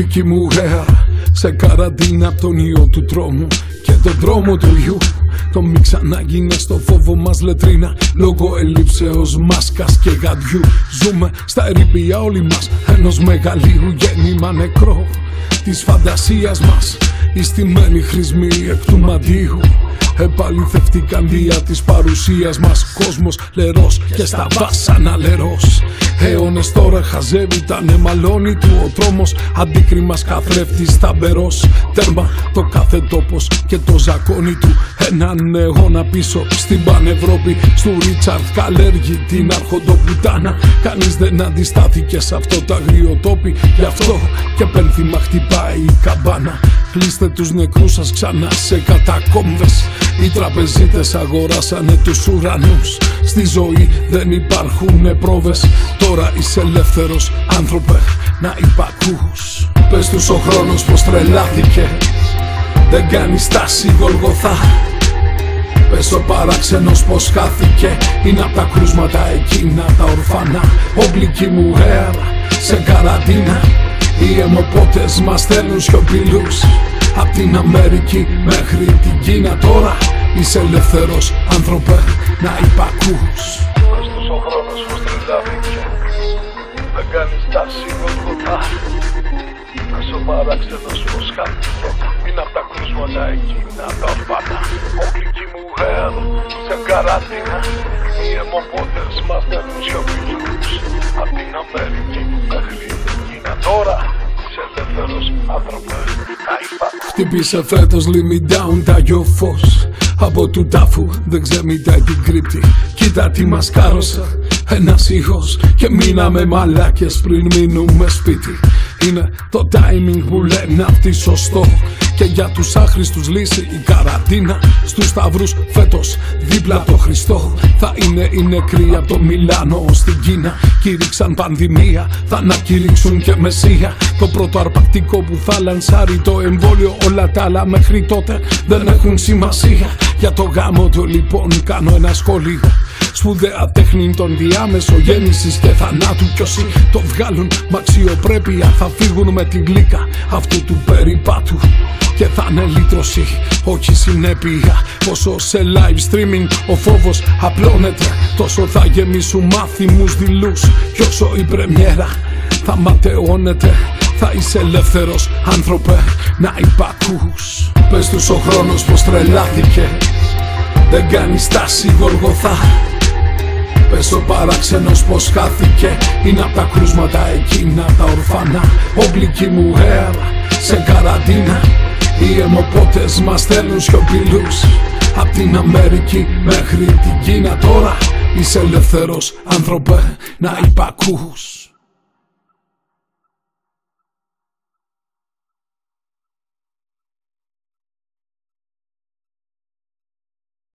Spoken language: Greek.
Όμπλικη μου γέα σε καραντίνα από τον ιό του τρόμου και τον δρόμο του γιου. Το μη ξαναγίνε στο φόβο μας λετρίνα Λόγω ελλείψεως μάσκας και γαντιού Ζούμε στα ερήπια όλοι μας Ενός μεγαλείου γέννημα νεκρό. Της φαντασίας μας Οι στημένοι χρησμοί εκ του μαντίου. Επαληθευτήκαν δια της παρουσίας μας Κόσμος λερός και στα βάσανα λερός Αιώνες τώρα χαζεύει τα νεμαλώνει του ο τρόμος. Αντίκριμας καθρέφτης ταμπερός Τέρμα το κάθε τόπος και το ζακόνι του. Έναν αιώνα πίσω στην Πανευρώπη Στου Ρίτσαρτ Καλέργη την αρχοντοπουτάνα Κανείς δεν αντιστάθηκε σε αυτό το αγριοτόπι. Γι' αυτό και πένθυμα χτυπάει η καμπάνα Κλείστε τους νεκρούς σας ξανά σε κατακόμβες. Οι τραπεζίτες αγοράσανε τους ουρανούς. Στη ζωή δεν υπάρχουν πρόβες. Τώρα είσαι ελεύθερος άνθρωπε να υπακούς. Πες τους ο χρόνος πως τρελάθηκε. Δεν κάνει στάση γολγοθά. Πες ο παράξενος πως χάθηκε. Είναι απ' τα κρούσματα εκείνα τα ορφανά. Όμπλικη μου αέρα σε καραντίνα Οι αιμοπότες μας θέλουν σιωπηλούς. Απ' την Αμερική μέχρι την Κίνα τώρα Είσαι ελεύθερος άνθρωπε να υπακούς. Πες τους ο χρόνος πως τρελάθηκε Δεν κάνεις στάση γολγοθά Πες ο παράξενος πως χάθηκε Είναι απ' τα κρούσματα εκείνα τα ορφανά Όμπλικη μου αέρα σε καραντίνα. Οι αιμοπότες μας θέλουν σιωπηλούς Χτύπησε φέτος limit down τα γιο φως. Από του τάφου δεν ξεμητάει την κρύπτη. Κοίτα τι μας κάρωσε ένας ήχος. Και μείναμε μαλάκες πριν μείνουμε σπίτι. Είναι το timing που λένε αυτοί σωστό και για τους άχρηστους λύση η καραντίνα. Στους σταυρούς φέτος δίπλα το Χριστό. Θα είναι οι νεκροί από το Μιλάνο στην Κίνα. Κήρυξαν πανδημία, θα ανακηρύξουν και μεσία. Το πρώτο αρπακτικό που θα λανσάρει το εμβόλιο. Όλα τα άλλα μέχρι τότε δεν έχουν σημασία. Για το γάμο του λοιπόν κάνω ένα σχόλιο Σπουδαία τέχνη των διάμεσο γέννησης και θανάτου Κι όσοι το βγάλουν με αξιοπρέπεια θα φύγουν με την γλύκα αυτού του περιπάτου και θα είναι λύτρωση, όχι συνέπεια. Όσο σε live streaming ο φόβος απλώνεται, τόσο θα γεμίσουν μάθημους δειλούς. Κι όσο η πρεμιέρα θα ματαιώνεται, θα είσαι ελεύθερος άνθρωπε να υπακούς. Πες τους ο χρόνος πως τρελάθηκε, δεν κάνει στάση γοργοθά. Πες ο παράξενος πως χάθηκε. Είναι απ' τα κρούσματα εκείνα τα ορφανά Όμπλικη μου αέρα σε καραντίνα. Οι αιμοπότες μας θέλουν σιωπηλούς. Απ' την Αμερική μέχρι την Κίνα τώρα. Είσαι ελεύθερος άνθρωπε να υπακούς